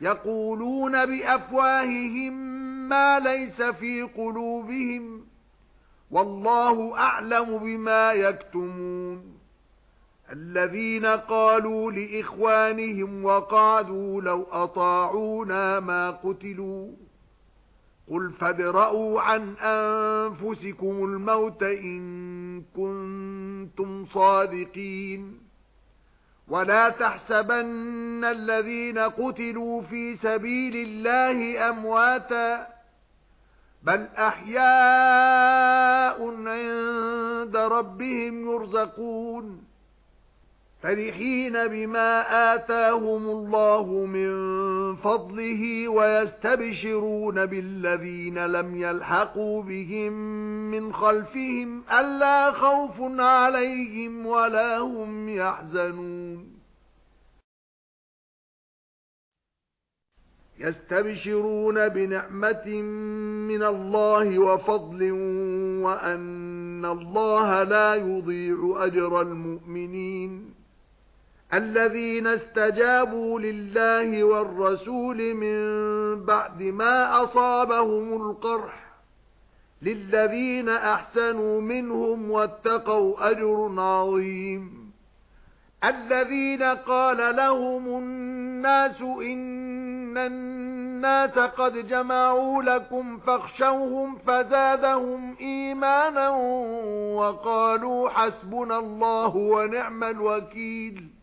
يَقُولُونَ بِأَفْوَاهِهِم مَّا لَيْسَ فِي قُلُوبِهِمْ وَاللَّهُ أَعْلَمُ بِمَا يَكْتُمُونَ الَّذِينَ قَالُوا لِإِخْوَانِهِمْ وَقَعَدُوا لَوْ أَطَاعُونَا مَا قُتِلُوا قُلْ فَادْرَءُوا عَنْ أَنفُسِكُمُ الْمَوْتَ إِن كُنتُمْ صَادِقِينَ وَلَا تَحْسَبَنَّ الَّذِينَ قُتِلُوا فِي سَبِيلِ اللَّهِ أَمْوَاتًا بَلْ أَحْيَاءٌ عِندَ رَبِّهِمْ يُرْزَقُونَ. فَرِحِينَ بِمَا آتَاهُمُ اللَّهُ مِنْ فَضْلِهِ وَيَسْتَبْشِرُونَ بِالَّذِينَ لَمْ يَلْحَقُوا بِهِمْ مِنْ خَلْفِهِمْ أَلَّا خَوْفٌ عَلَيْهِمْ وَلَا هُمْ يَحْزَنُونَ. يَسْتَبْشِرُونَ بِنِعْمَةٍ مِنَ اللَّهِ وَفَضْلٍ وَأَنَّ اللَّهَ لَا يُضِيعُ أَجْرَ الْمُؤْمِنِينَ. الَّذِينَ اسْتَجَابُوا لِلَّهِ وَالرَّسُولِ مِن بَعْدِ مَا أَصَابَهُمُ الْقَرْحُ لِلَّذِينَ أَحْسَنُوا مِنْهُمْ وَاتَّقَوْا أَجْرٌ عَظِيمٌ. الَّذِينَ قَالَ لَهُمُ النَّاسُ إِنَّ النَّاسَ قَدْ جَمَعُوا لَكُمْ فَاخْشَوْهُمْ فَزَادَهُمْ إِيمَانًا وَقَالُوا حَسْبُنَا اللَّهُ وَنِعْمَ الْوَكِيلُ.